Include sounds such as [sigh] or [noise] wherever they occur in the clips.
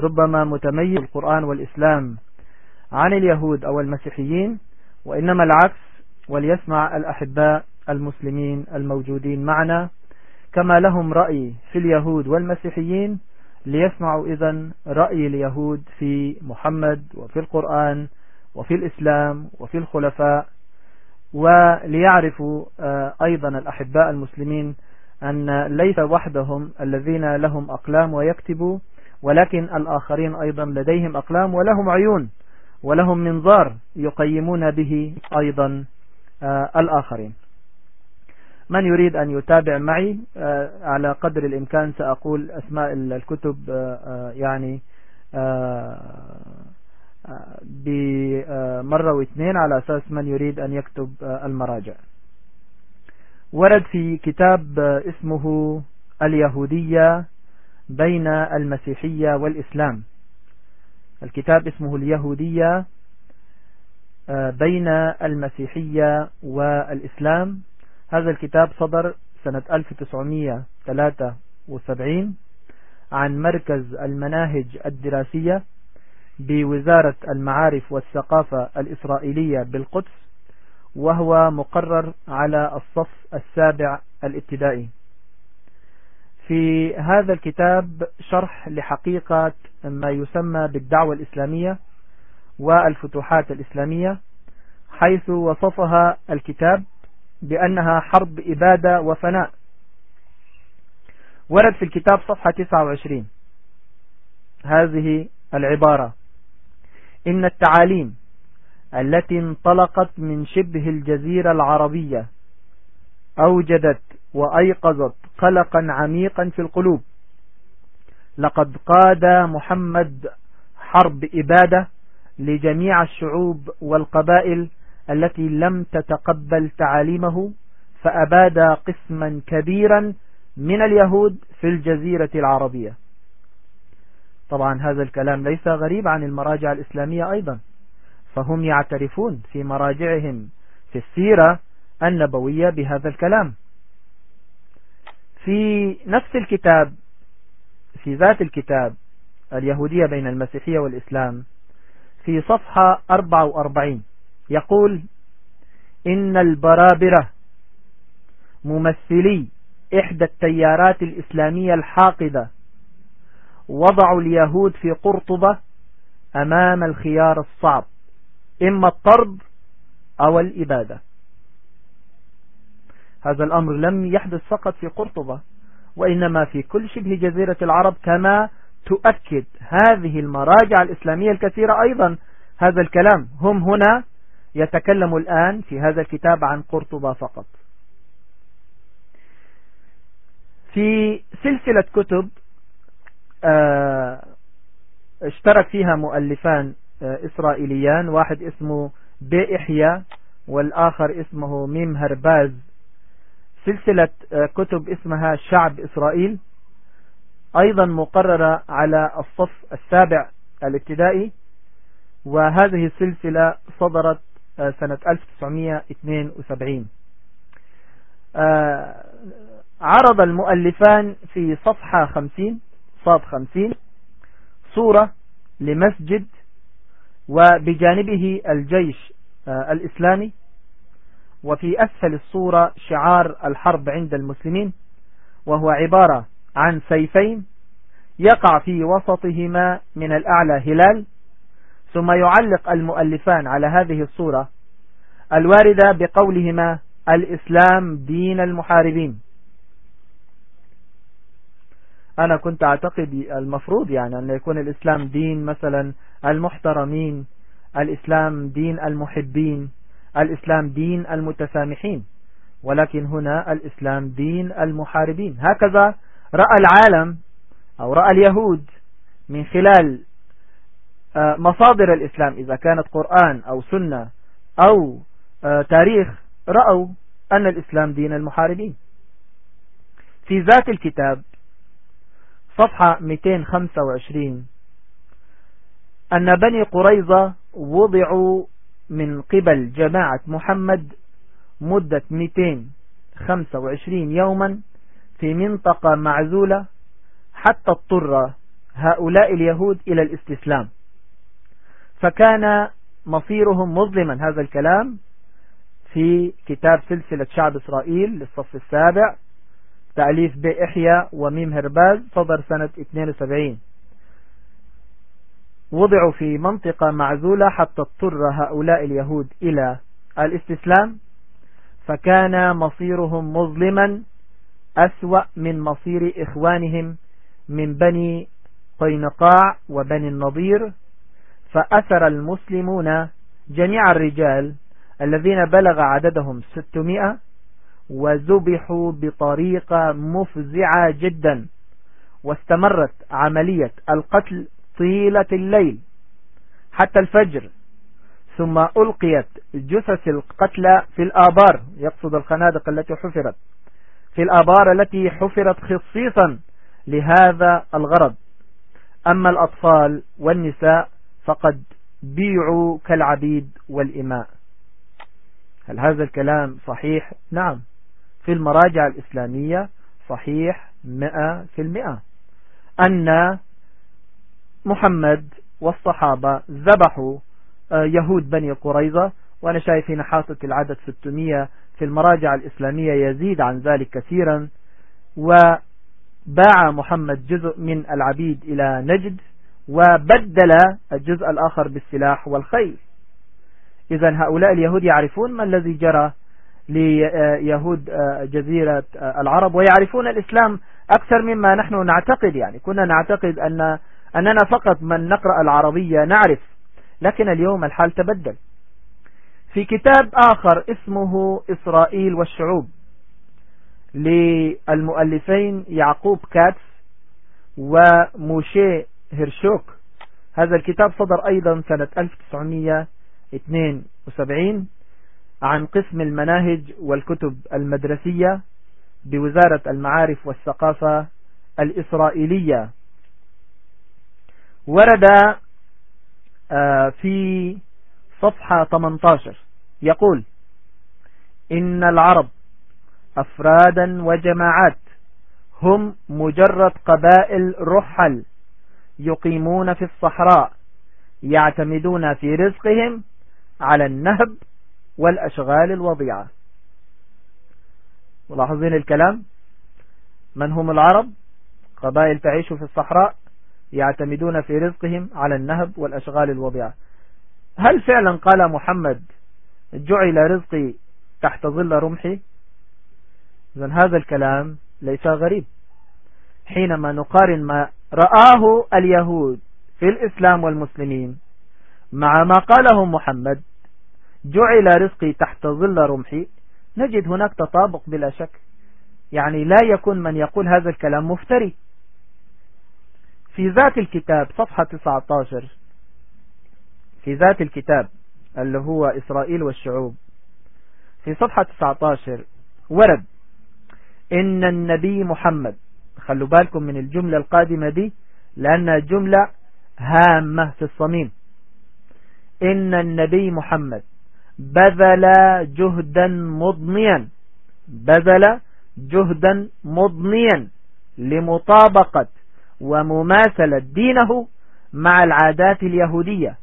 ربما متميز القرآن والإسلام عن اليهود أو المسيحيين وإنما العكس وليسمع الأحباء المسلمين الموجودين معنا كما لهم رأي في اليهود والمسيحيين ليسمعوا إذا رأي اليهود في محمد وفي القرآن وفي الإسلام وفي الخلفاء وليعرفوا آه، أيضا الأحباء المسلمين أن ليس وحدهم الذين لهم أقلام ويكتبوا ولكن الآخرين أيضا لديهم أقلام ولهم عيون ولهم منظار يقيمون به أيضا آه، الآخرين. من يريد أن يتابع معي آه، على قدر الإمكان سأقول أسماء الكتب يعني بمرة واثنين على أساس من يريد أن يكتب المراجع. ورد في كتاب اسمه اليهودية بين المسيحية والإسلام. الكتاب اسمه اليهودية بين المسيحية والإسلام. هذا الكتاب صدر سنة 1973 عن مركز المناهج الدراسية بوزارة المعارف والثقافة الإسرائيلية بالقدس وهو مقرر على الصف السابع الابتدائي. في هذا الكتاب شرح لحقيقة ما يسمى بالدعوة الإسلامية والفتوحات الإسلامية حيث وصفها الكتاب بأنها حرب إبادة وفناء. ورد في الكتاب صفحة 29 هذه العبارة إن التعاليم التي انطلقت من شبه الجزيرة العربية أوجدت وأيقظت قلقا عميقا في القلوب. لقد قاد محمد حرب إبادة لجميع الشعوب والقبائل التي لم تتقبل تعاليمه فأباد قسما كبيرا من اليهود في الجزيرة العربية. طبعا هذا الكلام ليس غريب عن المراجع الإسلامية أيضا فهم يعترفون في مراجعهم في السيرة النبوية بهذا الكلام. في نفس الكتاب في ذات الكتاب اليهودية بين المسيحية والإسلام في صفحة 44 يقول إن البرابرة ممثلي إحدى التيارات الإسلامية الحاقدة وضعوا اليهود في قرطبة أمام الخيار الصعب إما الطرد أو الإبادة. هذا الأمر لم يحدث فقط في قرطبة وإنما في كل شبه جزيرة العرب كما تؤكد هذه المراجع الإسلامية الكثيرة أيضا. هذا الكلام هم هنا يتكلم الآن في هذا الكتاب عن قرطبة فقط. في سلسلة كتب آه، اشترك فيها مؤلفان آه، إسرائيليان واحد اسمه بي إحيا والآخر اسمه ميم هرباز سلسلة آه، كتب اسمها شعب إسرائيل أيضا مقررة على الصف السابع الابتدائي وهذه السلسلة صدرت سنة 1972 عرض المؤلفان في صفحة 50 صاد خمسين صورة لمسجد وبجانبه الجيش آه، الإسلامي وفي أسفل الصورة شعار الحرب عند المسلمين وهو عبارة عن سيفين يقع في وسطهما من الأعلى هلال ثم يعلق المؤلفان على هذه الصورة الواردة بقولهما الإسلام دين المحاربين. أنا كنت أعتقد المفروض يعني أن يكون الإسلام دين مثلا المحترمين الإسلام دين المحبين الإسلام دين المتسامحين ولكن هنا الإسلام دين المحاربين. هكذا رأى العالم أو رأى اليهود من خلال آه، مصادر الإسلام إذا كانت قرآن أو سنة أو آه، تاريخ رأوا أن الإسلام دين المحاربين. في ذات الكتاب صفحة 225 أن بني قريظة وضعوا من قبل جماعة محمد مدة 225 يوما في منطقة معزولة حتى اضطر هؤلاء اليهود إلى الاستسلام. فكان مصيرهم مظلما هذا الكلام في كتاب سلسلة شعب إسرائيل للصف السابع تأليف بإحياء وميم هرباز صدر سنة 72 وضعوا في منطقة معزولة حتى اضطر هؤلاء اليهود إلى الاستسلام فكان مصيرهم مظلما أسوأ من مصير إخوانهم من بني قينقاع وبني النضير فأثر المسلمون جميع الرجال الذين بلغ عددهم 600 وذبحوا بطريقة مفزعة جدا واستمرت عملية القتل طيلة الليل حتى الفجر ثم ألقيت جثث القتلى في الآبار يقصد الخنادق التي حفرت في الآبار التي حفرت خصيصا لهذا الغرض. أما الأطفال والنساء فقد بيعوا كالعبيد والإماء. هل هذا الكلام صحيح؟ نعم. في المراجع الإسلامية صحيح مئة في المئة. أن محمد والصحابة ذبحوا آه، يهود بني قريظة وأنا شايف هنا حاطط العدد 600 في المراجع الإسلامية يزيد عن ذلك كثيرا. وباع محمد جزء من العبيد إلى نجد وبدل الجزء الآخر بالسلاح والخيل. إذا هؤلاء اليهود يعرفون ما الذي جرى ليهود آه، جزيرة آه، العرب ويعرفون الإسلام أكثر مما نحن نعتقد. يعني كنا نعتقد أن أننا فقط من نقرأ العربية نعرف لكن اليوم الحال تبدل. في كتاب آخر اسمه إسرائيل والشعوب للمؤلفين يعقوب كاتس وموشي هيرشوك هذا الكتاب صدر أيضا سنة 1972 عن قسم المناهج والكتب المدرسية بوزارة المعارف والثقافة الإسرائيلية. ورد آه، في صفحة 18 يقول إن العرب أفرادا وجماعات هم مجرد قبائل رحل يقيمون في الصحراء يعتمدون في رزقهم على النهب والأشغال الوضيعة. ملاحظين الكلام؟ من هم العرب؟ قبائل تعيش في الصحراء يعتمدون في رزقهم على النهب والأشغال الوضيعة هل فعلا قال محمد جعل رزقي تحت ظل رمحي؟ إذن هذا الكلام ليس غريب. حينما نقارن ما رآه اليهود في الإسلام والمسلمين مع ما قاله محمد جعل رزقي تحت ظل رمحي نجد هناك تطابق بلا شك. يعني لا يكون من يقول هذا الكلام مفتري. في ذات الكتاب صفحة 19 في ذات الكتاب اللي هو إسرائيل والشعوب. في صفحة 19 ورد إن النبي محمد خلوا بالكم من الجملة القادمة دي لأنها جملة هامة في الصميم. إن النبي محمد بذل جهدا مضنيا بذل جهدا مضنيا لمطابقة ومماثلة دينه مع العادات اليهودية.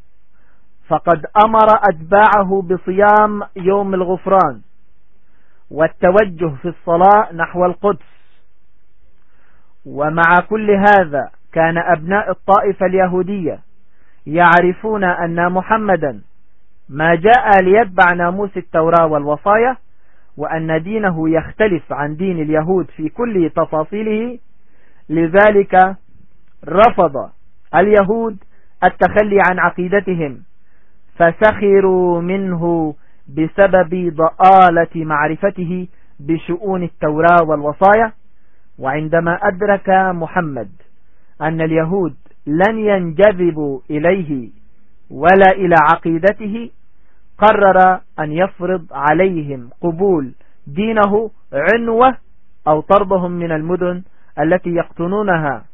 فقد أمر أتباعه بصيام يوم الغفران والتوجه في الصلاة نحو القدس. ومع كل هذا كان أبناء الطائفة اليهودية يعرفون أن محمدا ما جاء ليتبع ناموس التوراة والوصايا وأن دينه يختلف عن دين اليهود في كل تفاصيله. لذلك رفض اليهود التخلي عن عقيدتهم فسخروا منه بسبب ضآلة معرفته بشؤون التوراة والوصايا. وعندما أدرك محمد أن اليهود لن ينجذبوا إليه ولا إلى عقيدته قرر أن يفرض عليهم قبول دينه عنوة أو طردهم من المدن التي يقطنونها.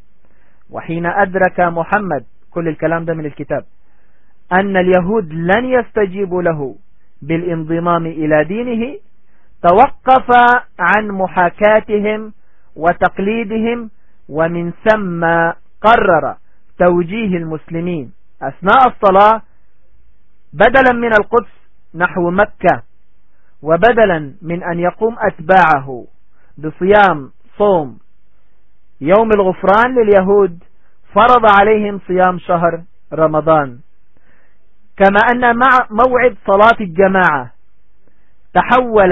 وحين أدرك محمد كل الكلام ده من الكتاب أن اليهود لن يستجيبوا له بالانضمام إلى دينه توقف عن محاكاتهم وتقليدهم ومن ثم قرر توجيه المسلمين أثناء الصلاة بدلا من القدس نحو مكة وبدلا من أن يقوم أتباعه بصيام صوم يوم الغفران لليهود فرض عليهم صيام شهر رمضان. كما أن مع موعد صلاة الجماعة تحول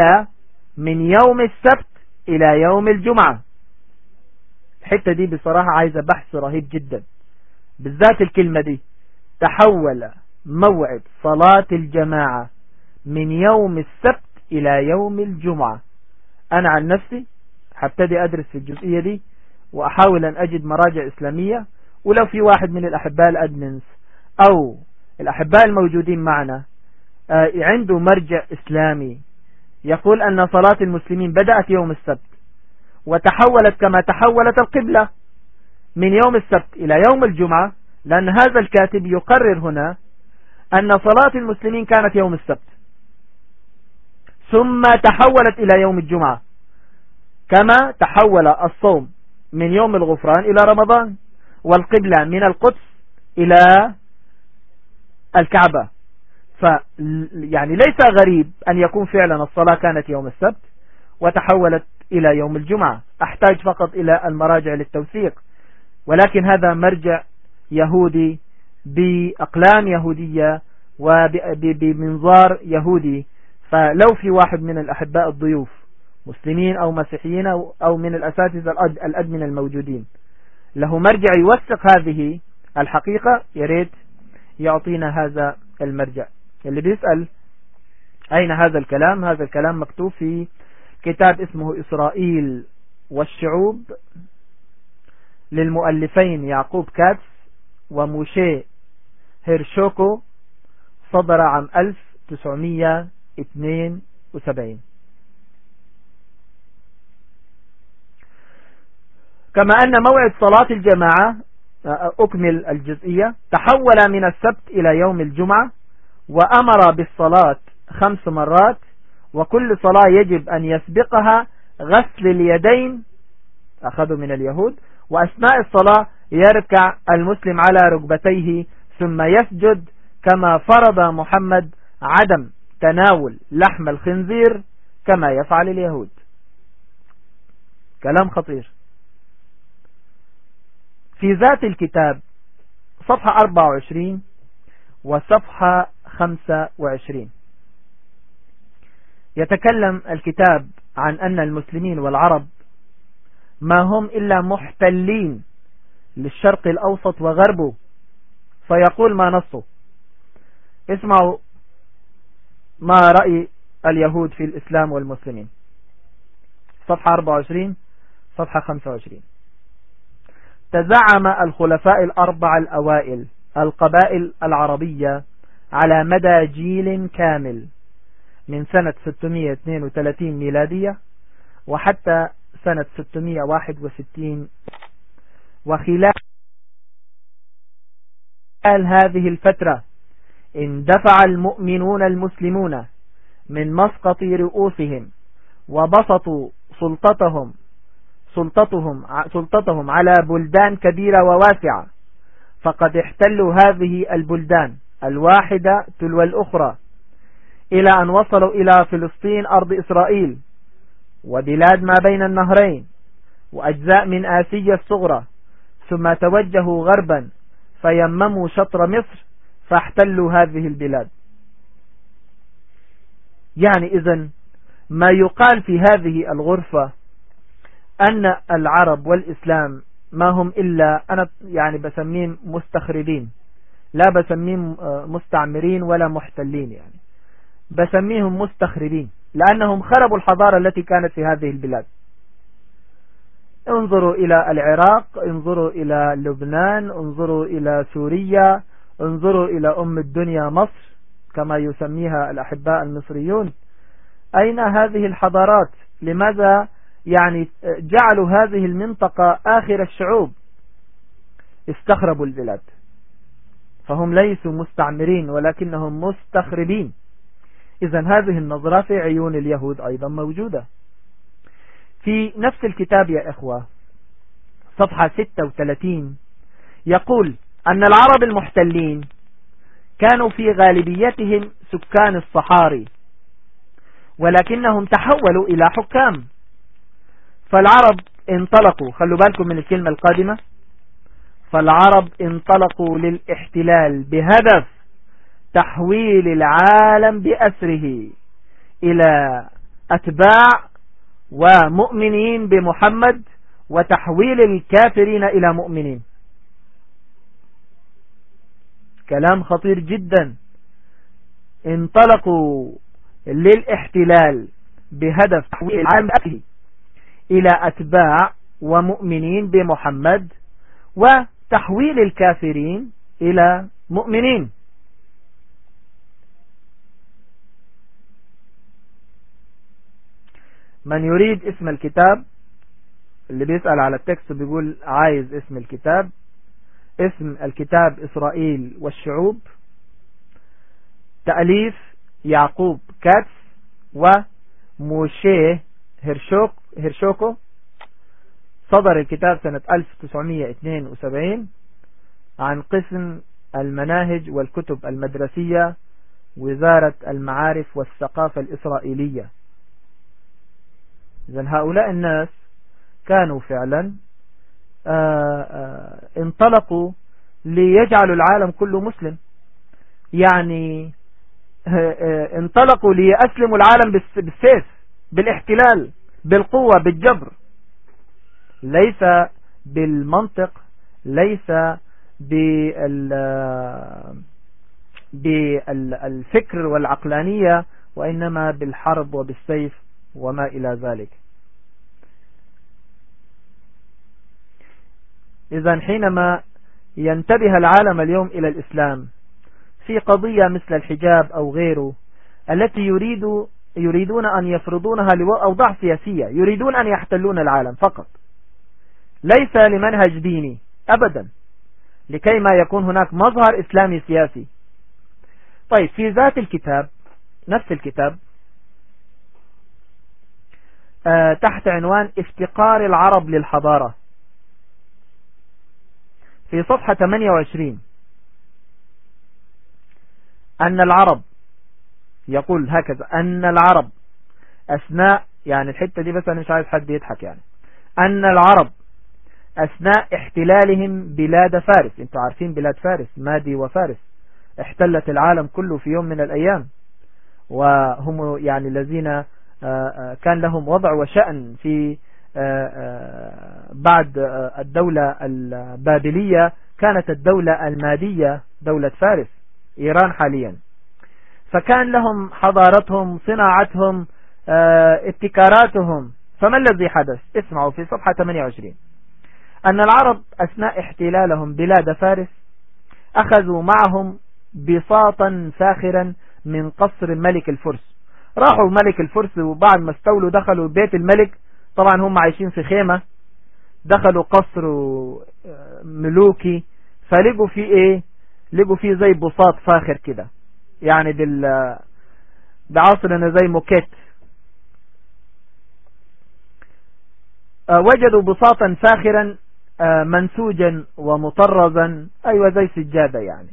من يوم السبت إلى يوم الجمعة. الحتة دي بصراحة عايزة بحث رهيب جدا. بالذات الكلمة دي تحول موعد صلاة الجماعة من يوم السبت إلى يوم الجمعة. أنا عن نفسي هبتدي أدرس في الجزئية دي وأحاول أن أجد مراجع إسلامية ولو في واحد من الأحباء الأدمنس أو الأحباء الموجودين معنا آه، عنده مرجع إسلامي يقول أن صلاة المسلمين بدأت يوم السبت وتحولت كما تحولت القبلة من يوم السبت إلى يوم الجمعة لأن هذا الكاتب يقرر هنا أن صلاة المسلمين كانت يوم السبت. ثم تحولت إلى يوم الجمعة كما تحول الصوم من يوم الغفران إلى رمضان والقبلة من القدس إلى الكعبة. ف يعني ليس غريب أن يكون فعلا الصلاة كانت يوم السبت وتحولت إلى يوم الجمعة. أحتاج فقط إلى المراجع للتوثيق. ولكن هذا مرجع يهودي بأقلام يهودية وبمنظار يهودي. فلو في واحد من الأحباء الضيوف مسلمين أو مسيحيين أو من الأساتذة ال admin الموجودين. له مرجع يوثق هذه الحقيقة يريد يعطينا هذا المرجع. اللي بيسأل أين هذا الكلام؟ هذا الكلام مكتوب في كتاب اسمه إسرائيل والشعوب للمؤلفين يعقوب كاتس وموشي هيرشوكو صدر عام 1972 كما أن موعد صلاة الجماعة أكمل الجزئية. تحول من السبت إلى يوم الجمعة وأمر بالصلاة خمس مرات وكل صلاة يجب أن يسبقها غسل اليدين أخذوا من اليهود وأثناء الصلاة يركع المسلم على ركبتيه ثم يسجد كما فرض محمد عدم تناول لحم الخنزير كما يفعل اليهود. كلام خطير. في ذات الكتاب صفحة 24 وصفحة 25 يتكلم الكتاب عن أن المسلمين والعرب ما هم إلا محتلين للشرق الأوسط وغربه فيقول ما نصه. اسمعوا ما رأي اليهود في الإسلام والمسلمين. صفحة 24 صفحة 25 تزعم الخلفاء الأربع الأوائل القبائل العربية على مدى جيل كامل من سنة 632 ميلادية وحتى سنة 661 وخلال هذه الفترة اندفع المؤمنون المسلمون من مسقط رؤوسهم وبسطوا سلطتهم سلطتهم سلطتهم على بلدان كبيرة وواسعة. فقد احتلوا هذه البلدان الواحدة تلو الأخرى إلى أن وصلوا إلى فلسطين أرض إسرائيل وبلاد ما بين النهرين وأجزاء من آسيا الصغرى. ثم توجهوا غربا فيمموا شطر مصر فاحتلوا هذه البلاد. يعني إذن ما يقال في هذه الغرفة أن العرب والإسلام ما هم إلا أنا يعني بسميهم مستخربين. لا بسميهم آه، مستعمرين ولا محتلين يعني. بسميهم مستخربين لأنهم خربوا الحضارة التي كانت في هذه البلاد. انظروا إلى العراق انظروا إلى لبنان انظروا إلى سوريا انظروا إلى أم الدنيا مصر كما يسميها الأحباء المصريون. أين هذه الحضارات؟ لماذا يعني جعلوا هذه المنطقة آخر الشعوب. استخربوا البلاد. فهم ليسوا مستعمرين ولكنهم مستخربين. إذا هذه النظرة في عيون اليهود أيضا موجودة. في نفس الكتاب يا إخوة صفحة 36 يقول أن العرب المحتلين كانوا في غالبيتهم سكان الصحاري ولكنهم تحولوا إلى حكام. فالعرب انطلقوا خلوا بالكم من الكلمة القادمة. فالعرب انطلقوا للاحتلال بهدف تحويل العالم بأسره إلى أتباع ومؤمنين بمحمد وتحويل الكافرين إلى مؤمنين. كلام خطير جدا. انطلقوا للاحتلال بهدف تحويل العالم بأسره. إلى أتباع ومؤمنين بمحمد وتحويل الكافرين إلى مؤمنين. من يريد اسم الكتاب اللي بيسأل على التكست بيقول عايز اسم الكتاب اسم الكتاب إسرائيل والشعوب تأليف يعقوب كاتس وموشيه هرشوك هرشوكو صدر الكتاب سنة 1972 عن قسم المناهج والكتب المدرسية وزارة المعارف والثقافة الإسرائيلية. إذن هؤلاء الناس كانوا فعلا آه، آه، انطلقوا ليجعلوا العالم كله مسلم. يعني آه، انطلقوا ليأسلموا العالم بالسيف بالاحتلال. بالقوة بالجبر. ليس بالمنطق ليس بالفكر والعقلانية وإنما بالحرب وبالسيف وما إلى ذلك. إذا حينما ينتبه العالم اليوم إلى الإسلام في قضية مثل الحجاب أو غيره التي يريد يريدون أن يفرضونها لأوضاع سياسية يريدون أن يحتلون العالم فقط. ليس لمنهج ديني أبدا. لكي ما يكون هناك مظهر إسلامي سياسي. طيب في ذات الكتاب نفس الكتاب آه تحت عنوان افتقار العرب للحضارة. في صفحة 28 أن العرب يقول هكذا أن العرب أثناء يعني الحتة دي بس أنا مش عايز حد يضحك يعني أن العرب أثناء احتلالهم بلاد فارس أنتوا عارفين بلاد فارس مادي وفارس احتلت العالم كله في يوم من الأيام وهم يعني الذين آه، آه، كان لهم وضع وشأن في آه، بعد الدولة البابلية كانت الدولة المادية دولة فارس إيران حاليا. فكان لهم حضارتهم صناعتهم ابتكاراتهم. فما الذي حدث؟ اسمعوا في صفحة 28 أن العرب أثناء احتلالهم بلاد فارس أخذوا معهم بساطا فاخرا من قصر ملك الفرس. راحوا ملك الفرس وبعد ما استولوا دخلوا بيت الملك. طبعا هم عايشين في خيمة. دخلوا قصر ملوكي. فلقوا فيه إيه؟ لقوا فيه زي بساط فاخر كده. يعني بال بعصرنا زي موكيت. آه، وجدوا بساطا فاخرا آه، منسوجا ومطرزا أيوة زي سجادة يعني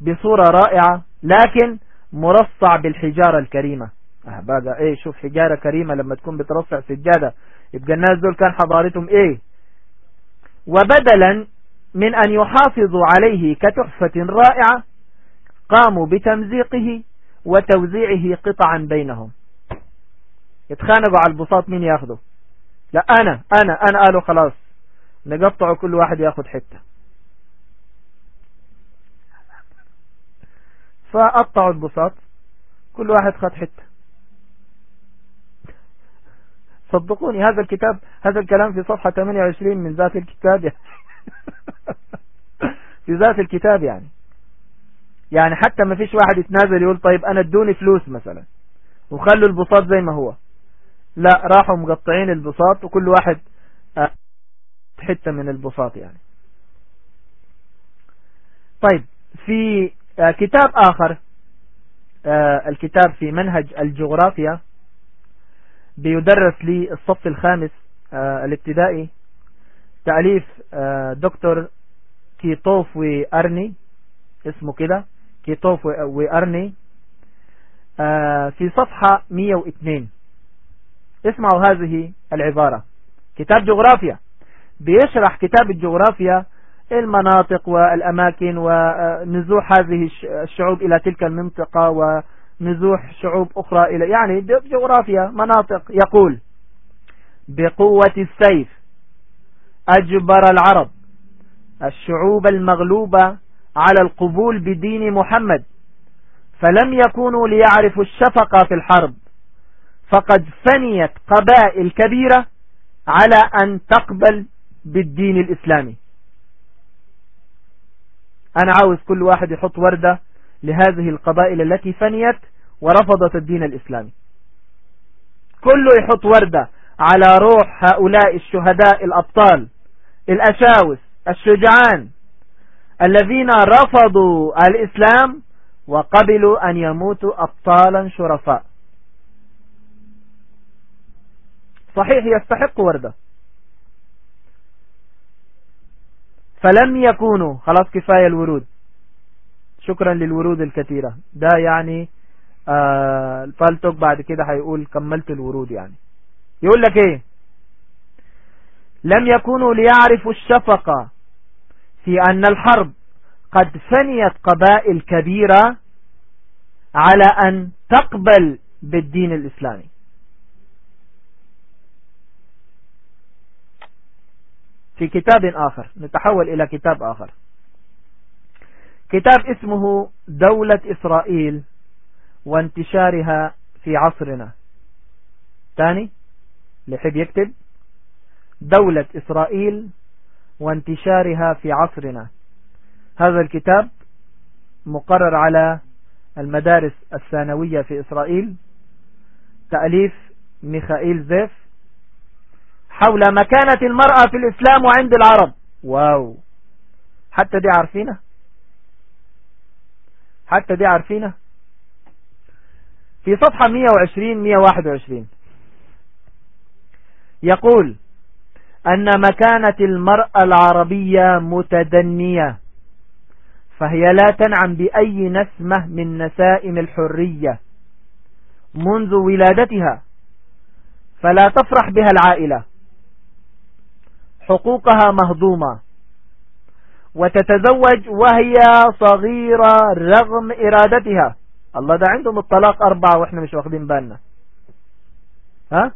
بصورة رائعة لكن مرصع بالحجارة الكريمة. آه بقى إيه شوف حجارة كريمة لما تكون بترصع سجادة يبقى الناس دول كان حضارتهم إيه؟ وبدلا من أن يحافظوا عليه كتحفة رائعة قاموا بتمزيقه وتوزيعه قطعا بينهم. يتخانقوا على البساط مين ياخده؟ لا أنا أنا أنا. قالوا خلاص نقطعه كل واحد ياخد حتة. فقطعوا البساط كل واحد خد حتة. صدقوني هذا الكتاب هذا الكلام في صفحة 28 من ذات الكتاب يعني. [laughs] في ذات الكتاب يعني. يعني حتى ما فيش واحد يتنازل يقول طيب أنا ادوني فلوس مثلا. وخلوا البساط زي ما هو. لا راحوا مقطعين البساط وكل واحد آه، حتة من البساط يعني. طيب في آه، كتاب آخر آه، الكتاب في منهج الجغرافيا بيدرس للصف الخامس الابتدائي تأليف دكتور كيتوف وأرني اسمه كده. كيتوف وأرني آه، في صفحة 102 اسمعوا هذه العبارة. كتاب جغرافيا. بيشرح كتاب الجغرافيا المناطق والأماكن ونزوح هذه الشعوب إلى تلك المنطقة ونزوح شعوب أخرى إلى يعني جغرافيا مناطق. يقول بقوة السيف أجبر العرب. الشعوب المغلوبة على القبول بدين محمد فلم يكونوا ليعرفوا الشفقة في الحرب. فقد فنيت قبائل كبيرة على أن تقبل بالدين الإسلامي. أنا عاوز كل واحد يحط وردة لهذه القبائل التي فنيت ورفضت الدين الإسلامي. كله يحط وردة على روح هؤلاء الشهداء الأبطال الأشاوس الشجعان الذين رفضوا الإسلام وقبلوا أن يموتوا أبطالا شرفاء. صحيح يستحق وردة. فلم يكونوا خلاص كفاية الورود. شكرا للورود الكثيرة. ده يعني آه الفالتوك بعد كده هيقول كملت الورود يعني. يقول لك إيه؟ لم يكونوا ليعرفوا الشفقة. في أن الحرب قد فنيت قبائل كبيرة على أن تقبل بالدين الإسلامي. في كتاب آخر نتحول إلى كتاب آخر. كتاب اسمه دولة إسرائيل وانتشارها في عصرنا. ثاني لحب يكتب دولة إسرائيل وانتشارها في عصرنا. هذا الكتاب مقرر على المدارس الثانوية في إسرائيل. تأليف ميخائيل زيف. حول مكانة المرأة في الإسلام وعند العرب. واو. حتى دي عارفينه حتى دي عارفينه في صفحة 120-121 يقول أن مكانة المرأة العربية متدنية فهي لا تنعم بأي نسمة من نسائم الحرية منذ ولادتها فلا تفرح بها العائلة. حقوقها مهضومة. وتتزوج وهي صغيرة رغم إرادتها. الله ده عندهم الطلاق أربعة وإحنا مش واخدين بالنا. ها؟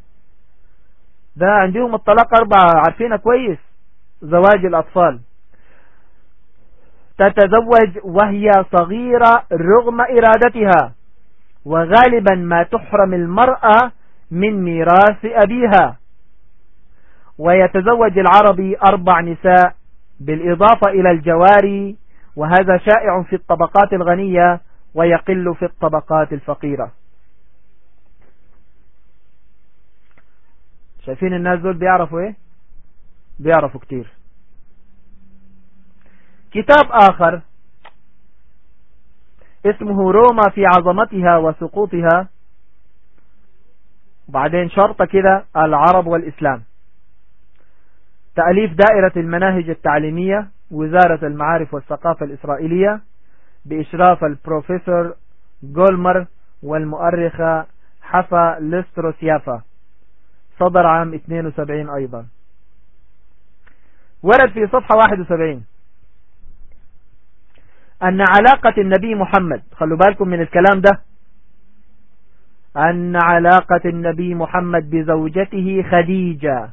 ده عندهم الطلاق أربعة عارفينها كويس؟ زواج الأطفال. تتزوج وهي صغيرة رغم إرادتها. وغالبا ما تحرم المرأة من ميراث أبيها. ويتزوج العربي أربع نساء بالإضافة إلى الجواري وهذا شائع في الطبقات الغنية ويقل في الطبقات الفقيرة. شايفين الناس دول بيعرفوا إيه؟ بيعرفوا كتير. كتاب آخر اسمه روما في عظمتها وسقوطها. وبعدين شرطة كده العرب والإسلام. تأليف دائرة المناهج التعليمية وزارة المعارف والثقافة الإسرائيلية بإشراف البروفيسور جولمر والمؤرخة حفا لستروسيافا. صدر عام 72 أيضا. ورد في صفحة 71 أن علاقة النبي محمد خلوا بالكم من الكلام ده أن علاقة النبي محمد بزوجته خديجة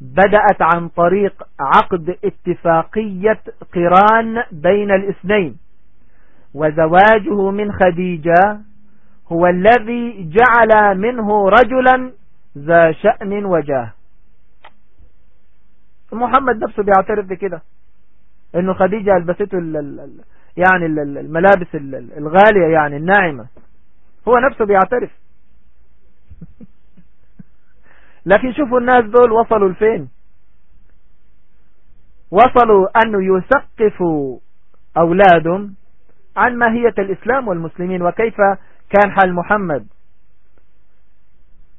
بدأت عن طريق عقد اتفاقية قران بين الاثنين. وزواجه من خديجة هو الذي جعل منه رجلا ذا شأن وجاه. محمد نفسه بيعترف بكده. إنه خديجة ألبسته يعني الملابس الغالية يعني الناعمة. هو نفسه بيعترف. [laughs] لكن شوفوا الناس دول وصلوا لفين. وصلوا أنه يثقفوا أولادهم عن ماهية الإسلام والمسلمين وكيف كان حال محمد.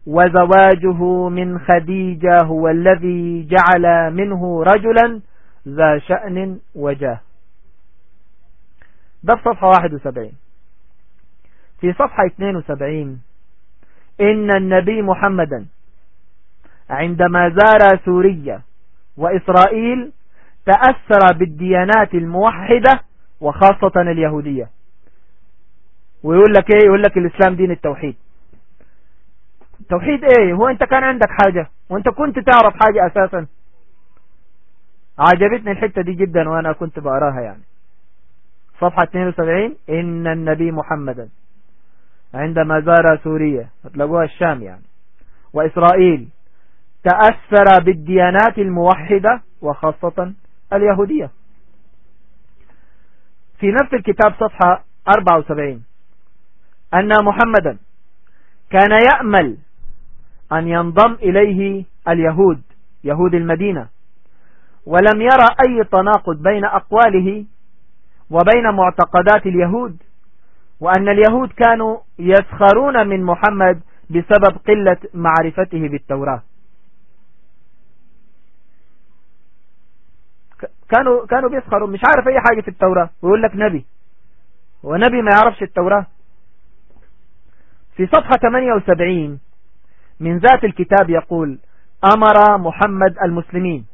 وزواجه من خديجة هو الذي جعل منه رجلا ذا شأن وجاه. ده في صفحة 71 في صفحة 72 إن النبي محمدا عندما زار سوريا وإسرائيل تأثر بالديانات الموحدة وخاصة اليهودية. ويقول لك إيه؟ يقول لك الإسلام دين التوحيد. توحيد إيه؟ هو انت كان عندك حاجة؟ وأنت كنت تعرف حاجة أساسا؟ عجبتني الحتة دي جدا وأنا كنت بقراها يعني. صفحة 72 إن النبي محمدا. عندما زار سوريا تلاقوها الشام يعني. وإسرائيل تأثر بالديانات الموحدة وخاصة اليهودية. في نفس الكتاب صفحة 74 أن محمدا كان يأمل أن ينضم إليه اليهود يهود المدينة. ولم يرى أي تناقض بين أقواله وبين معتقدات اليهود وأن اليهود كانوا يسخرون من محمد بسبب قلة معرفته بالتوراة. كانوا كانوا بيسخروا مش عارف أي حاجة في التوراة. ويقول لك نبي. ونبي ما يعرفش التوراة. في صفحة 78 من ذات الكتاب يقول أمر محمد المسلمين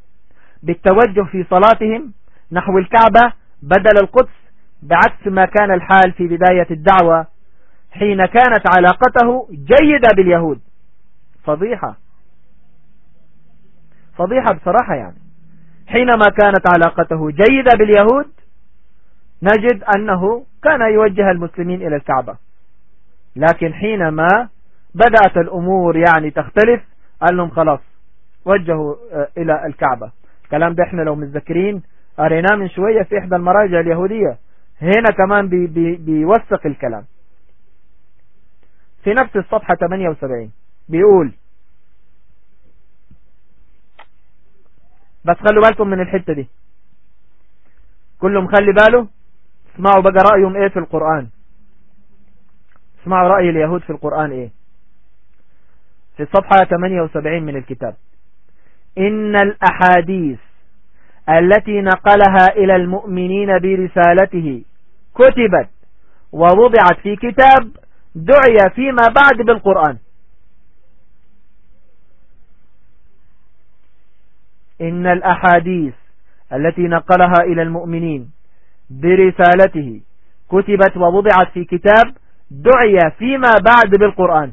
بالتوجه في صلاتهم نحو الكعبة بدل القدس بعكس ما كان الحال في بداية الدعوة حين كانت علاقته جيدة باليهود. فضيحة. فضيحة بصراحة يعني. حينما كانت علاقته جيدة باليهود نجد أنه كان يوجه المسلمين إلى الكعبة. لكن حينما بدأت الأمور يعني تختلف. قال لهم خلاص وجهوا آه، إلى الكعبة. كلام ده إحنا لو متذكرين قريناه من شوية في إحدى المراجع اليهودية. هنا كمان بي بي بيوثق الكلام. في نفس الصفحة 78 بيقول بس خلوا بالكم من الحتة دي. كلهم خلي باله اسمعوا بقى رأيهم إيه في القرآن. اسمعوا رأي اليهود في القرآن إيه. في الصفحة 78 من الكتاب. إن الأحاديث التي نقلها إلى المؤمنين برسالته كتبت ووضعت في كتاب دعي فيما بعد بالقرآن. إن الأحاديث التي نقلها إلى المؤمنين برسالته كتبت ووضعت في كتاب دعي فيما بعد بالقرآن.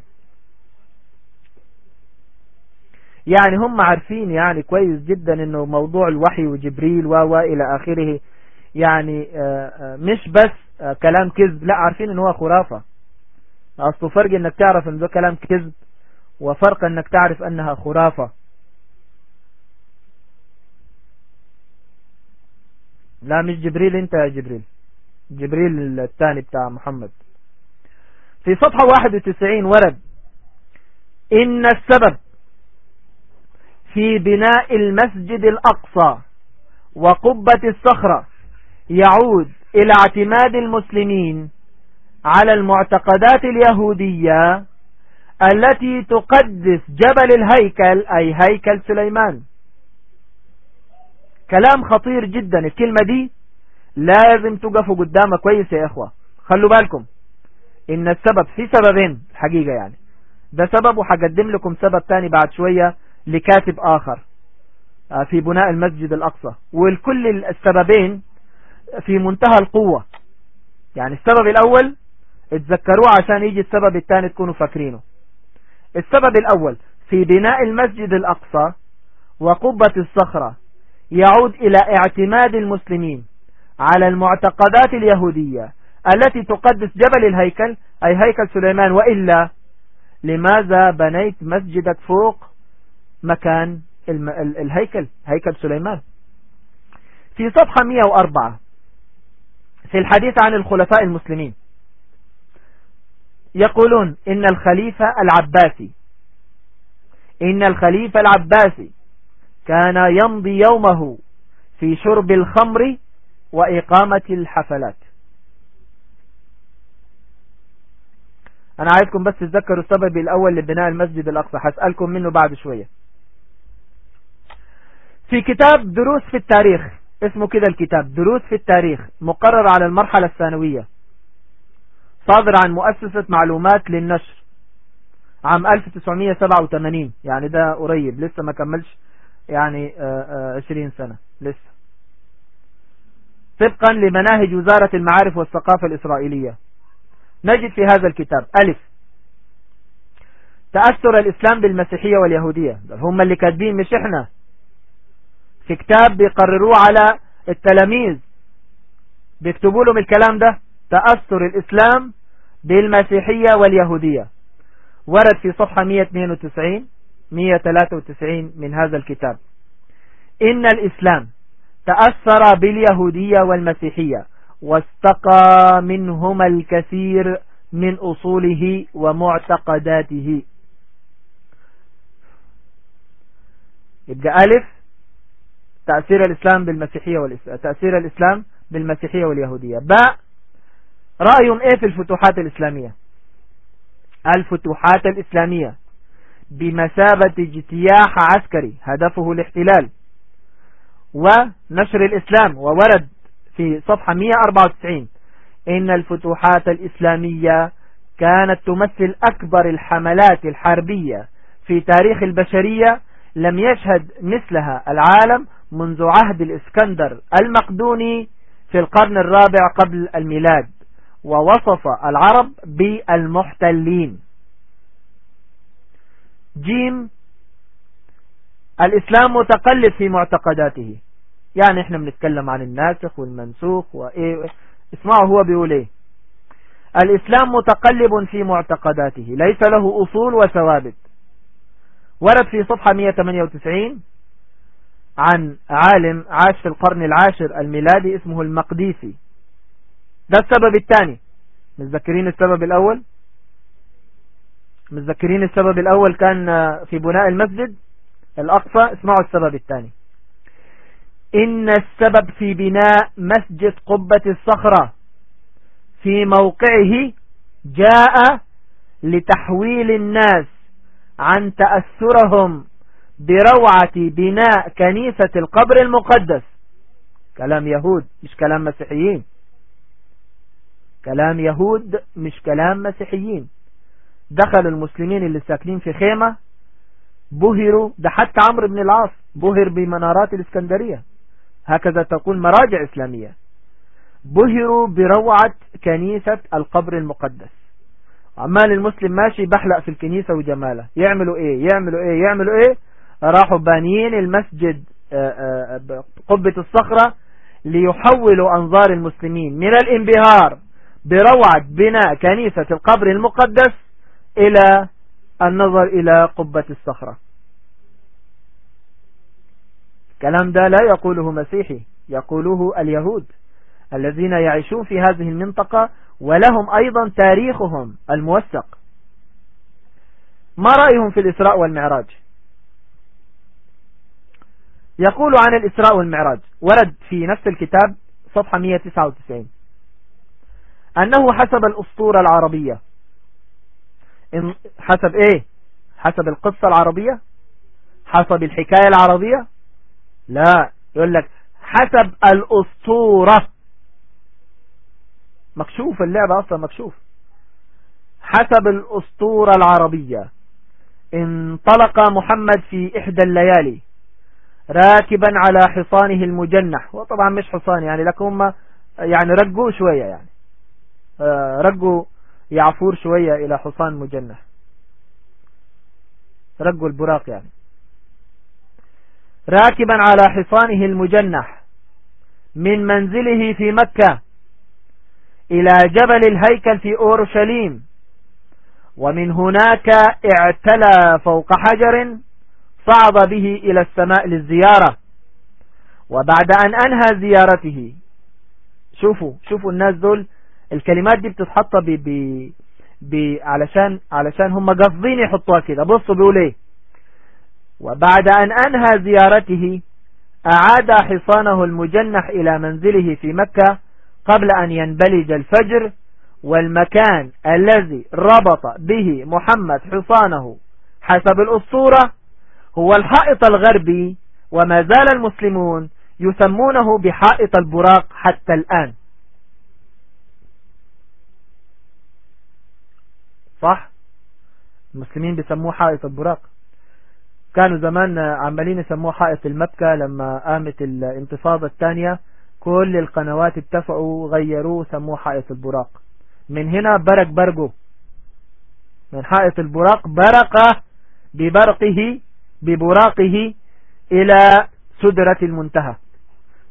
يعني هم عارفين يعني كويس جدا إنه موضوع الوحي وجبريل و إلى آخره يعني آه، آه، مش بس آه، كلام كذب لا عارفين ان هو خرافة. اصله فرق إنك تعرف إن ده كلام كذب وفرق إنك تعرف أنها خرافة. لا مش جبريل أنت يا جبريل جبريل الثاني بتاع محمد. في صفحة 91 ورد إن السبب في بناء المسجد الأقصى وقبة الصخرة يعود إلى اعتماد المسلمين على المعتقدات اليهودية التي تقدس جبل الهيكل أي هيكل سليمان. كلام خطير جدا. الكلمة دي لازم تقفوا قدامها كويس يا إخوة. خلوا بالكم إن السبب في سببين حقيقة يعني. ده سبب وحقدم لكم سبب تاني بعد شوية. لكاتب آخر آه، في بناء المسجد الأقصى. والكل السببين في منتهى القوة. يعني السبب الأول اتذكروه عشان يجي السبب الثاني تكونوا فاكرينه. السبب الأول في بناء المسجد الأقصى وقبة الصخرة يعود إلى اعتماد المسلمين على المعتقدات اليهودية التي تقدس جبل الهيكل أي هيكل سليمان وإلا لماذا بنيت مسجدك فوق مكان الهيكل هيكل سليمان. في صفحة 104 في الحديث عن الخلفاء المسلمين يقولون إن الخليفة العباسي إن الخليفة العباسي كان يمضي يومه في شرب الخمر وإقامة الحفلات. أنا عايزكم بس تذكروا السبب الأول لبناء المسجد الأقصى هسألكم منه بعد شوية. في كتاب دروس في التاريخ. اسمه كده الكتاب دروس في التاريخ مقرر على المرحلة الثانوية. صادر عن مؤسسة معلومات للنشر عام 1987 يعني ده قريب لسه ما كملش يعني 20 سنة لسه. طبقا لمناهج وزارة المعارف والثقافة الإسرائيلية. نجد في هذا الكتاب ألف تأثر الإسلام بالمسيحية واليهودية. هم اللي كاتبين مش إحنا. في كتاب بيقرروه على التلاميذ. بيكتبوا لهم الكلام ده. تأثر الإسلام بالمسيحية واليهودية. ورد في صفحة 192 193 من هذا الكتاب. إن الإسلام تأثر باليهودية والمسيحية واستقى منهما الكثير من أصوله ومعتقداته. يبقى ألف تأثير الإسلام بالمسيحية والإسلام تأثير الإسلام بالمسيحية واليهودية. باء رأيهم إيه في الفتوحات الإسلامية؟ الفتوحات الإسلامية. بمثابة اجتياح عسكري هدفه الاحتلال. ونشر الإسلام وورد في صفحة 194 إن الفتوحات الإسلامية كانت تمثل أكبر الحملات الحربية في تاريخ البشرية لم يشهد مثلها العالم منذ عهد الإسكندر المقدوني في القرن الرابع قبل الميلاد ووصف العرب بالمحتلين. جيم الإسلام متقلب في معتقداته. يعني إحنا بنتكلم عن الناسخ والمنسوخ وايه اسمعوا هو بيقول إيه. الإسلام متقلب في معتقداته ليس له أصول وثوابت. ورد في صفحة 198 عن عالم عاش في القرن العاشر الميلادي اسمه المقديسي. ده السبب الثاني. متذكرين السبب الأول؟ متذكرين السبب الأول كان في بناء المسجد الأقصى؟ اسمعوا السبب الثاني. إن السبب في بناء مسجد قبة الصخرة في موقعه جاء لتحويل الناس عن تأثرهم بروعة بناء كنيسة القبر المقدس. كلام يهود مش كلام مسيحيين. كلام يهود مش كلام مسيحيين. دخل المسلمين اللي ساكنين في خيمة بهروا ده حتى عمرو بن العاص بهر بمنارات الإسكندرية. هكذا تقول مراجع إسلامية. بهروا بروعة كنيسة القبر المقدس. عمال المسلم ماشي بحلق في الكنيسة وجماله يعملوا إيه؟ يعملوا إيه؟ يعملوا إيه؟ راحوا بانيين المسجد آه، آه، قبة الصخرة ليحولوا أنظار المسلمين من الانبهار بروعة بناء كنيسة القبر المقدس إلى النظر إلى قبة الصخرة. كلام ده لا يقوله مسيحي يقوله اليهود الذين يعيشون في هذه المنطقة ولهم أيضا تاريخهم الموثق. ما رأيهم في الإسراء والمعراج؟ يقول عن الإسراء والمعراج. ورد في نفس الكتاب صفحة 199 أنه حسب الأسطورة العربية. حسب إيه؟ حسب القصة العربية؟ حسب الحكاية العربية؟ لا. يقول لك حسب الأسطورة. مكشوف اللعبة أصلا مكشوف. حسب الأسطورة العربية. انطلق محمد في إحدى الليالي. راكبا على حصانه المجنح. وطبعا مش حصان يعني لكن هم يعني رقوا شوية يعني. آه، رقوا يعفور شوية إلى حصان مجنح. رقوا البراق يعني. راكبا على حصانه المجنح من منزله في مكة إلى جبل الهيكل في أورشليم. ومن هناك اعتلى فوق حجر صعد به إلى السماء للزيارة. وبعد أن أنهى زيارته شوفوا شوفوا الناس دول الكلمات دي بتتحط ب ب ب علشان علشان هم قصدين يحطوها كده. بصوا بيقول إيه. وبعد أن أنهى زيارته أعاد حصانه المجنح إلى منزله في مكة قبل أن ينبلج الفجر والمكان الذي ربط به محمد حصانه حسب الأسطورة هو الحائط الغربي وما زال المسلمون يسمونه بحائط البراق حتى الآن. صح؟ المسلمين بيسموه حائط البراق. كانوا زمان عمالين يسموه حائط المبكى لما قامت الانتفاضة الثانية. كل القنوات اتفقوا غيروه سموه حائط البراق. من هنا برق برقه. من حائط البراق برق ببرقه ببراقه إلى سدرة المنتهى.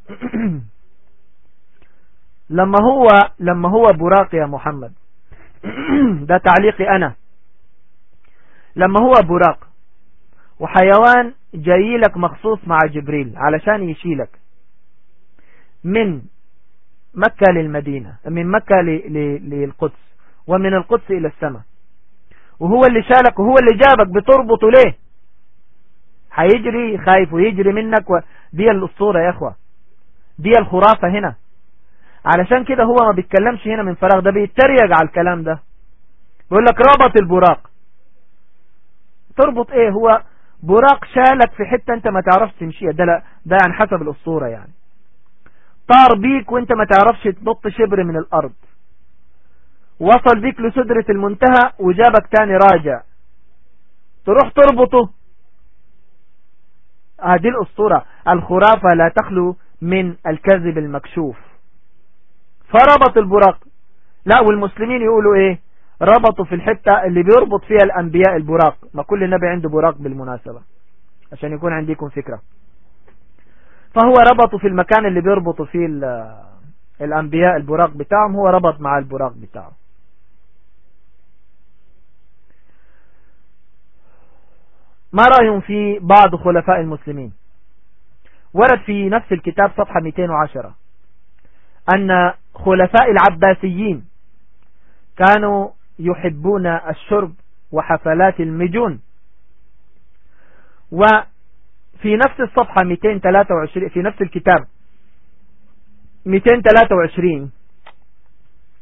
[clears throat] لما هو لما هو براق يا محمد. [clears throat] ده تعليقي أنا. لما هو براق وحيوان جاي لك مخصوص مع جبريل علشان يشيلك. من مكة للمدينة من مكة للقدس ومن القدس إلى السماء. وهو اللي شالك وهو اللي جابك بتربطه ليه؟ هيجري خايف ويجري منك. دي الأسطورة يا أخوة. دي الخرافة هنا. علشان كده هو ما بيتكلمش هنا من فراغ ده بيتريق على الكلام ده. بيقول لك ربط البراق. تربط إيه؟ هو براق شالك في حتة أنت ما تعرفش تمشيها. ده لا ده عن حسب الأسطورة يعني. طار بيك وأنت ما تعرفش تنط شبر من الأرض. وصل بيك لسدرة المنتهى وجابك تاني راجع. تروح تربطه. هذه الأسطورة. الخرافة لا تخلو من الكذب المكشوف. فربط البراق. لا والمسلمين يقولوا إيه؟ ربطوا في الحتة اللي بيربط فيها الأنبياء البراق. ما كل نبي عنده براق بالمناسبة عشان يكون عندكم فكرة. فهو ربطوا في المكان اللي بيربطوا فيه الأنبياء البراق بتاعهم. هو ربط مع البراق بتاعه ما رأيهم في بعض خلفاء المسلمين؟ ورد في نفس الكتاب صفحة 210 أن خلفاء العباسيين كانوا يحبون الشرب وحفلات المجون. وفي نفس الصفحة 223 في نفس الكتاب 223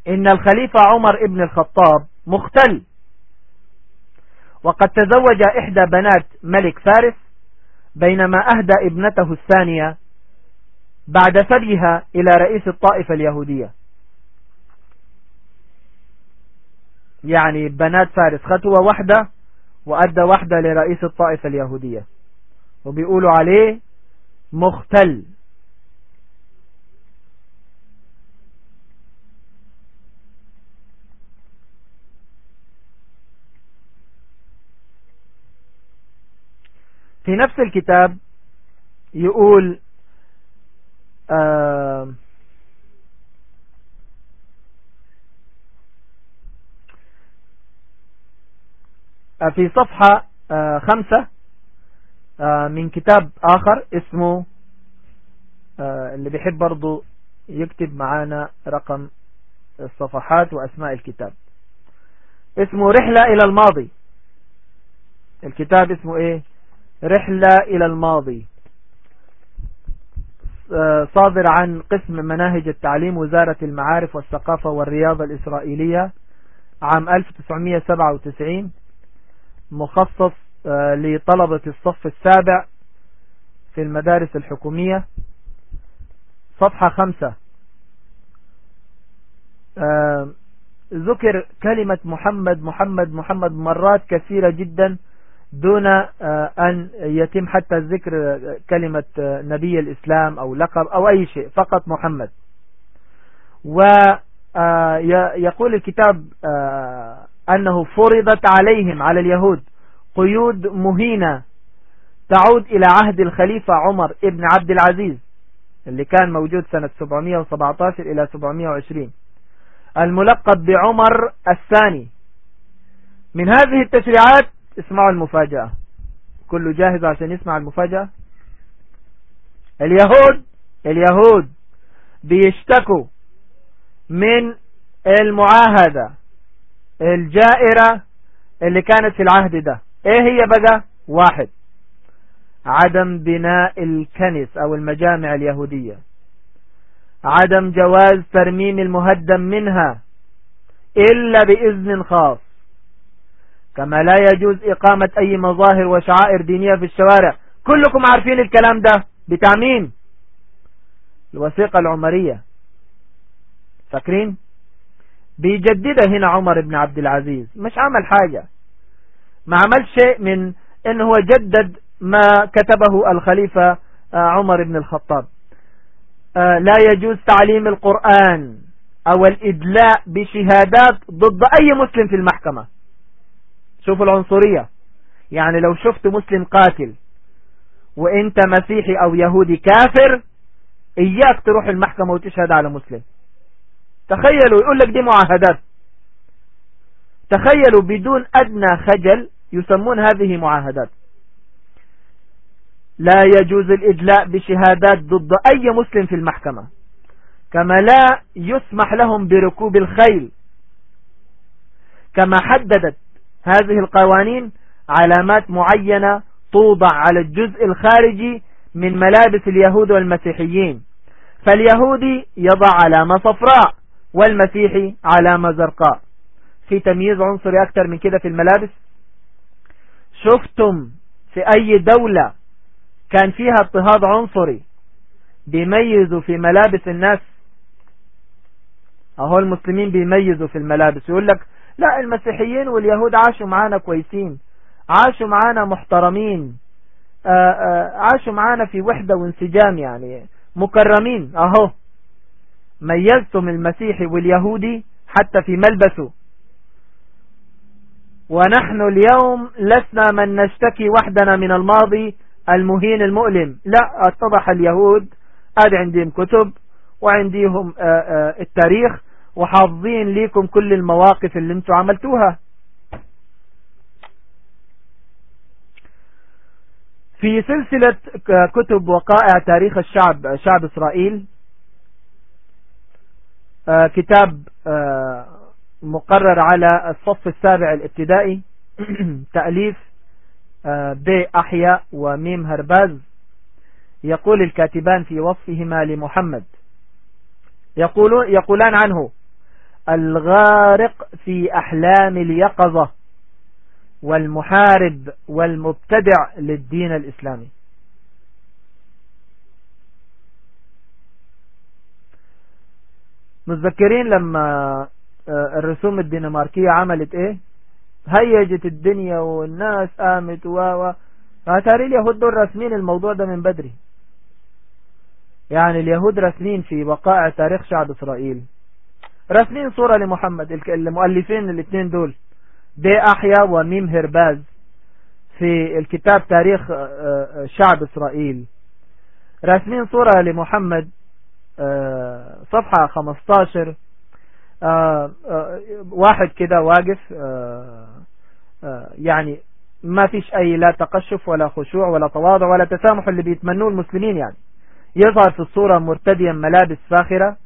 إن الخليفة عمر ابن الخطاب مختل وقد تزوج إحدى بنات ملك فارس بينما أهدى ابنته الثانية بعد فديها إلى رئيس الطائفة اليهودية. يعني بنات فارس خطوة واحدة وأدى واحدة لرئيس الطائفة اليهودية. وبيقولوا عليه مختل. في نفس الكتاب يقول آه في صفحة آه، خمسة آه، من كتاب آخر اسمه آه، اللي بيحب برضو يكتب معانا رقم الصفحات وأسماء الكتاب. اسمه رحلة إلى الماضي. الكتاب اسمه إيه؟ رحلة إلى الماضي. صادر عن قسم مناهج التعليم وزارة المعارف والثقافة والرياضة الإسرائيلية عام 1997 مخصص آه، لطلبة الصف السابع في المدارس الحكومية. صفحة خمسة. آه، ذكر كلمة محمد محمد محمد مرات كثيرة جدا دون آه، أن يتم حتى ذكر كلمة نبي الإسلام أو لقب أو أي شيء فقط محمد. ويقول الكتاب أنه فرضت عليهم على اليهود قيود مهينة تعود إلى عهد الخليفة عمر ابن عبد العزيز اللي كان موجود سنة 717 إلى 720 الملقب بعمر الثاني. من هذه التشريعات اسمعوا المفاجأة. كله جاهز عشان يسمع المفاجأة؟ اليهود اليهود بيشتكوا من المعاهدة الجائرة اللي كانت في العهد ده. إيه هي بقى؟ واحد. عدم بناء الكنس أو المجامع اليهودية. عدم جواز ترميم المهدم منها إلا بإذن خاص. كما لا يجوز إقامة أي مظاهر وشعائر دينية في الشوارع. كلكم عارفين الكلام ده بتاع مين الوثيقة العمرية. فاكرين؟ بيجددها هنا عمر بن عبد العزيز. مش عمل حاجة. ما عمل شيء من انه هو جدد ما كتبه الخليفة آه، عمر بن الخطاب. آه، لا يجوز تعليم القرآن أو الإدلاء بشهادات ضد أي مسلم في المحكمة. شوفوا العنصرية. يعني لو شفت مسلم قاتل وإنت مسيحي أو يهودي كافر إياك تروح المحكمة وتشهد على مسلم. تخيلوا يقول لك دي معاهدات. تخيلوا بدون أدنى خجل يسمون هذه معاهدات. لا يجوز الادلاء بشهادات ضد أي مسلم في المحكمة. كما لا يسمح لهم بركوب الخيل. كما حددت هذه القوانين علامات معينة توضع على الجزء الخارجي من ملابس اليهود والمسيحيين. فاليهودي يضع علامة صفراء والمسيحي علامة زرقاء. في تمييز عنصري أكثر من كده في الملابس؟ شفتم في أي دولة كان فيها اضطهاد عنصري بيميزوا في ملابس الناس؟ أهو المسلمين بيميزوا في الملابس. يقول لك لا المسيحيين واليهود عاشوا معانا كويسين عاشوا معانا محترمين آه، آه، عاشوا معانا في وحدة وانسجام يعني مكرمين أهو. ميزتم المسيحي واليهودي حتى في ملبسه. ونحن اليوم لسنا من نشتكي وحدنا من الماضي المهين المؤلم. لا اتضح اليهود ادي عندهم كتب وعنديهم آه، التاريخ. وحافظين ليكم كل المواقف اللي أنتوا عملتوها. في سلسلة كتب وقائع تاريخ الشعب شعب إسرائيل آه، كتاب آه، مقرر على الصف السابع الابتدائي [clears throat] تأليف آه، ب. أحياء وميم هرباز يقول الكاتبان في وصفهما لمحمد. يقولون يقولان عنه. الغارق في أحلام اليقظة والمحارب والمبتدع للدين الإسلامي. متذكرين لما آه، الرسوم الدنماركية عملت إيه؟ هيجت الدنيا والناس قامت و و. أتاري اليهود دول راسمين الموضوع ده من بدري. يعني اليهود راسمين في وقائع تاريخ شعب إسرائيل. راسمين صورة لمحمد المؤلفين الاثنين دول. دي أحيا وميم هرباز في الكتاب تاريخ آه، آه، شعب إسرائيل. راسمين صورة لمحمد آه، صفحة 15 واحد كده واقف يعني ما فيش أي لا تقشف ولا خشوع ولا تواضع ولا تسامح اللي بيتمنوه المسلمين يعني. يظهر في الصورة مرتديا ملابس فاخرة.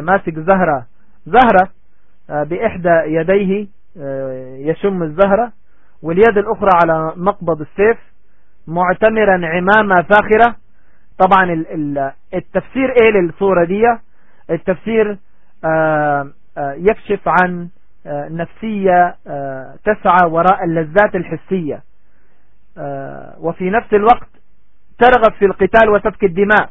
ماسك زهرة. زهرة بإحدى يديه آه، يشم الزهرة واليد الأخرى على مقبض السيف معتمرا عمامة فاخرة. طبعا التفسير إيه للصورة دي؟ التفسير آه، آه، يكشف عن نفسية تسعى وراء اللذات الحسية. وفي نفس الوقت ترغب في القتال وسفك الدماء.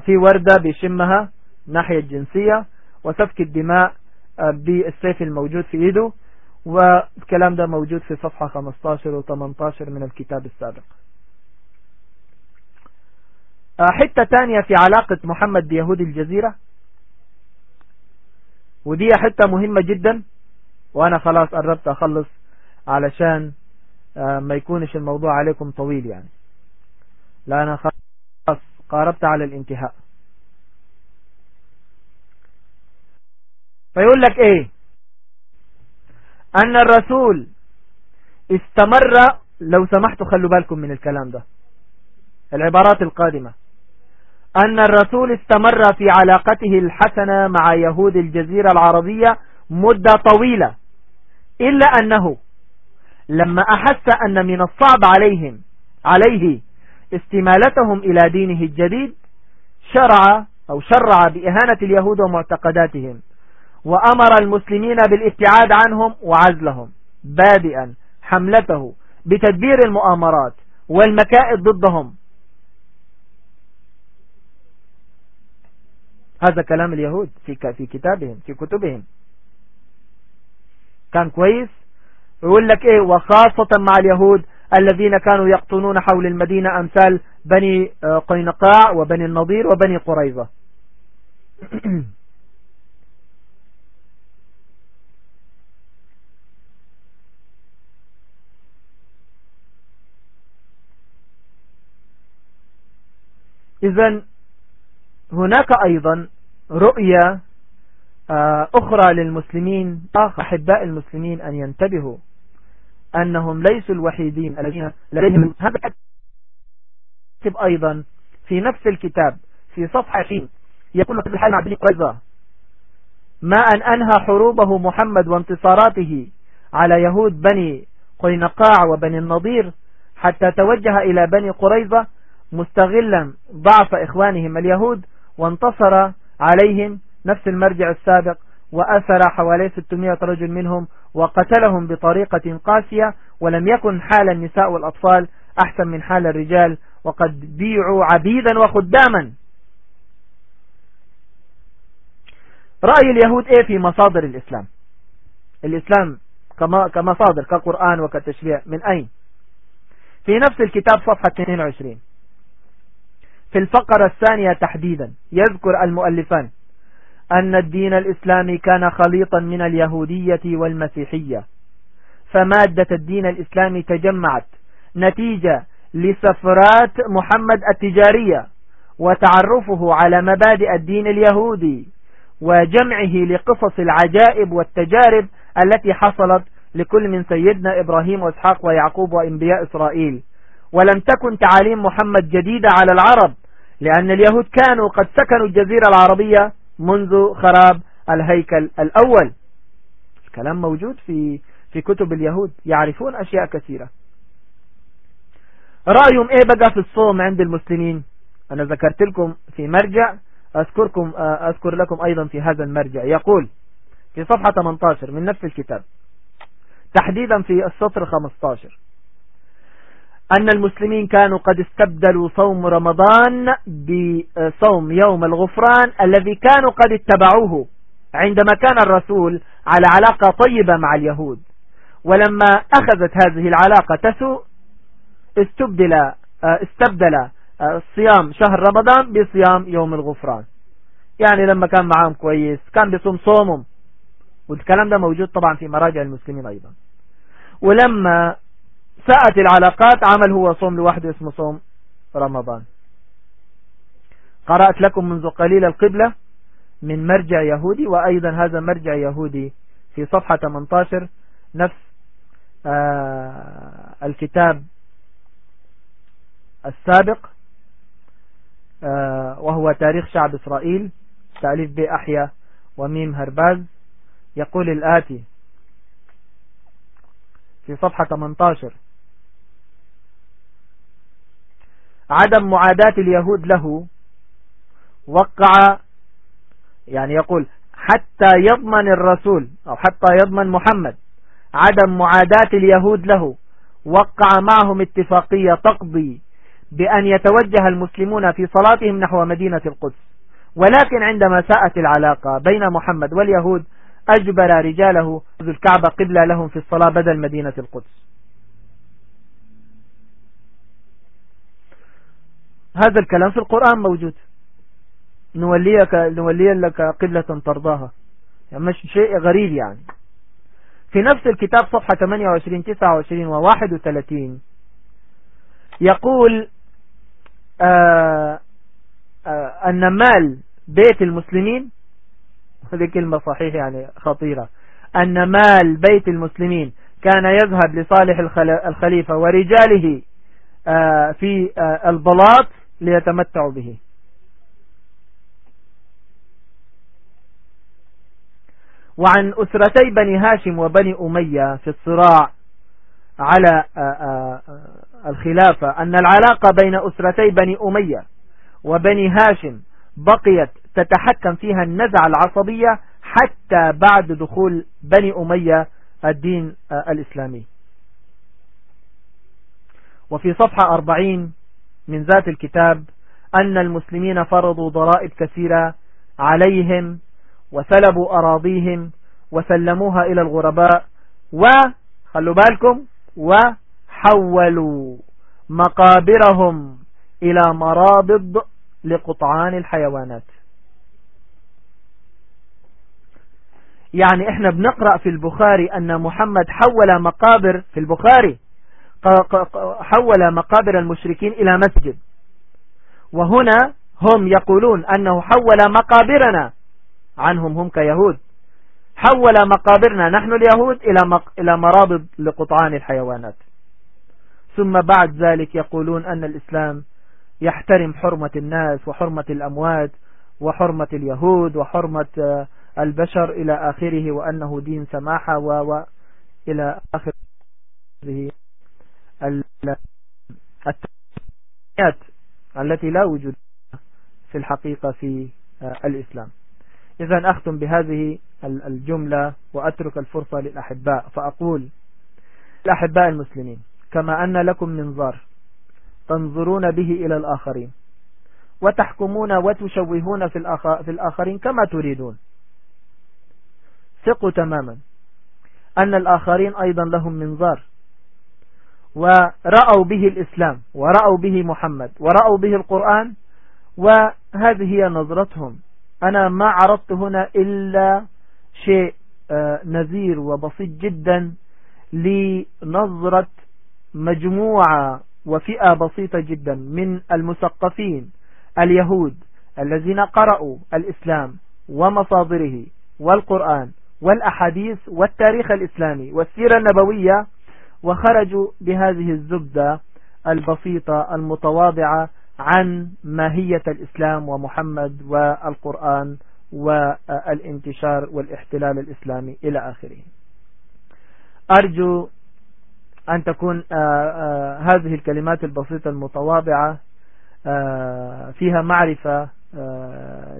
في وردة بيشمها. ناحية الجنسية وسفك الدماء بالسيف الموجود في ايده والكلام ده موجود في صفحة 15 و 18 من الكتاب السابق. آه، حتة تانية في علاقة محمد بيهود الجزيرة. ودي حتة مهمة جدا وأنا خلاص قربت أخلص علشان آه، ما يكونش الموضوع عليكم طويل يعني. لا أنا خلاص قاربت على الانتهاء. فيقول لك إيه؟ أن الرسول استمر لو سمحتوا خلوا بالكم من الكلام ده العبارات القادمة. أن الرسول استمر في علاقته الحسنة مع يهود الجزيرة العربية مدة طويلة إلا أنه لما أحس أن من الصعب عليهم عليه استمالتهم إلى دينه الجديد شرع أو شرع بإهانة اليهود ومعتقداتهم. وأمر المسلمين بالابتعاد عنهم وعزلهم. بادئا حملته بتدبير المؤامرات والمكائد ضدهم. هذا كلام اليهود في في كتابهم في كتبهم. كان كويس؟ يقول لك إيه؟ وخاصة مع اليهود الذين كانوا يقطنون حول المدينة أمثال بني آه، قينقاع وبني النضير وبني قريظة. [clears throat] إذا هناك أيضا رؤية آه، أخرى للمسلمين أحباء المسلمين أن ينتبهوا أنهم ليسوا الوحيدين الذين لديهم هذا كتب أيضا في نفس الكتاب في صفحة 20 يقول في الحال مع بني قريظة ما أن أنهى حروبه محمد وانتصاراته على يهود بني قينقاع وبني النضير حتى توجه إلى بني قريظة مستغلا ضعف إخوانهم اليهود وانتصر عليهم نفس المرجع السابق وأسر حوالي 600 رجل منهم وقتلهم بطريقة قاسية ولم يكن حال النساء والأطفال أحسن من حال الرجال وقد بيعوا عبيدا وخداما. رأي اليهود إيه في مصادر الإسلام؟ الإسلام كمصادر كقرآن وكتشريع من أين؟ في نفس الكتاب صفحة 22 في الفقرة الثانية تحديدا يذكر المؤلفان أن الدين الإسلامي كان خليطا من اليهودية والمسيحية. فمادة الدين الإسلامي تجمعت نتيجة لسفرات محمد التجارية وتعرفه على مبادئ الدين اليهودي وجمعه لقصص العجائب والتجارب التي حصلت لكل من سيدنا إبراهيم وإسحاق ويعقوب وإنبياء إسرائيل. ولم تكن تعاليم محمد جديدة على العرب لأن اليهود كانوا قد سكنوا الجزيرة العربية منذ خراب الهيكل الأول. الكلام موجود في في كتب اليهود يعرفون أشياء كثيرة. رأيهم إيه بقى في الصوم عند المسلمين؟ أنا ذكرت لكم في مرجع أذكركم أذكر لكم أيضا في هذا المرجع. يقول في صفحة 18 من نفس الكتاب تحديدا في السطر 15 أن المسلمين كانوا قد استبدلوا صوم رمضان بصوم يوم الغفران الذي كانوا قد اتبعوه عندما كان الرسول على علاقة طيبة مع اليهود. ولما أخذت هذه العلاقة تسوء استبدل استبدل صيام شهر رمضان بصيام يوم الغفران. يعني لما كان معاهم كويس كان بيصوم صومهم. والكلام ده موجود طبعا في مراجع المسلمين أيضا. ولما ساءت العلاقات عمل هو صوم لوحده اسمه صوم رمضان. قرأت لكم منذ قليل القبلة من مرجع يهودي وأيضا هذا مرجع يهودي في صفحة 18 نفس آه الكتاب السابق آه وهو تاريخ شعب إسرائيل تأليف بي أحيا وميم هرباز. يقول الآتي في صفحة 18 عدم معاداة اليهود له وقع يعني يقول حتى يضمن الرسول أو حتى يضمن محمد عدم معاداة اليهود له وقع معهم اتفاقية تقضي بأن يتوجه المسلمون في صلاتهم نحو مدينة القدس. ولكن عندما ساءت العلاقة بين محمد واليهود أجبر رجاله الكعبة قبلة لهم في الصلاة بدل مدينة القدس. هذا الكلام في القرآن موجود. نوليك نولي لك قبلة ترضاها. يعني مش شيء غريب يعني. في نفس الكتاب صفحة 28 29 و 31 يقول آآ آآ أن مال بيت المسلمين هذه كلمة صحيحة يعني خطيرة. أن مال بيت المسلمين كان يذهب لصالح الخليفة ورجاله في البلاط ليتمتعوا به. وعن أسرتي بني هاشم وبني أمية في الصراع على الخلافة أن العلاقة بين أسرتي بني أمية وبني هاشم بقيت تتحكم فيها النزعة العصبية حتى بعد دخول بني أمية الدين الإسلامي. وفي صفحة 40 من ذات الكتاب أن المسلمين فرضوا ضرائب كثيرة عليهم وسلبوا أراضيهم وسلموها إلى الغرباء وخلوا بالكم وحولوا مقابرهم إلى مرابض لقطعان الحيوانات. يعني إحنا بنقرأ في البخاري أن محمد حول مقابر في البخاري. حول مقابر المشركين إلى مسجد. وهنا هم يقولون أنه حول مقابرنا. عنهم هم كيهود. حول مقابرنا. نحن اليهود إلى إلى مرابض لقطعان الحيوانات. ثم بعد ذلك يقولون أن الإسلام يحترم حرمة الناس وحرمة الأموات وحرمة اليهود وحرمة آه، البشر إلى آخره وأنه دين سماحة و إلى التنميات التي لا وجود في الحقيقة في آه، الإسلام. إذا أختم بهذه الجملة وأترك الفرصة للأحباء. فأقول الأحباء المسلمين كما أن لكم منظار تنظرون به إلى الآخرين وتحكمون وتشوهون في, في الآخرين كما تريدون. ثقوا تماما أن الآخرين أيضا لهم منظار ورأوا به الإسلام ورأوا به محمد ورأوا به القرآن وهذه هي نظرتهم. أنا ما عرضت هنا إلا شيء آه، نذير وبسيط جدا لنظرة مجموعة وفئة بسيطة جدا من المثقفين اليهود الذين قرأوا الإسلام ومصادره والقرآن والأحاديث والتاريخ الإسلامي والسيرة النبوية وخرجوا بهذه الزبدة البسيطة المتواضعة عن ماهية الإسلام ومحمد والقرآن والانتشار والاحتلال الإسلامي إلى آخره. أرجو أن تكون آه، آه، هذه الكلمات البسيطة المتواضعة آه، فيها معرفة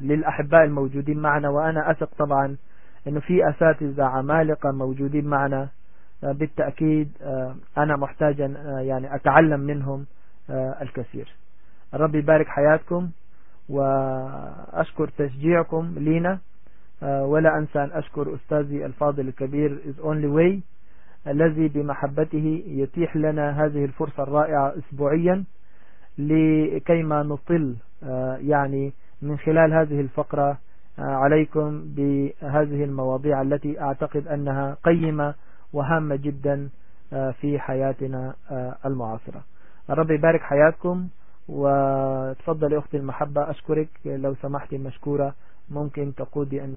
للأحباء الموجودين معنا وأنا أثق طبعا أنه في أساتذة عمالقة موجودين معنا بالتأكيد أنا محتاجا يعني أتعلم منهم الكثير. الرب يبارك حياتكم وأشكر تشجيعكم لينا ولا أنسى أن أشكر أستاذي الفاضل الكبير is only way الذي بمحبته يتيح لنا هذه الفرصة الرائعة أسبوعيا لكيما نطل يعني من خلال هذه الفقرة عليكم بهذه المواضيع التي أعتقد أنها قيمة وهامة جدا في حياتنا المعاصرة. الرب يبارك حياتكم وتفضل أختي المحبة أشكرك. لو سمحتي مشكورة ممكن تقودي أن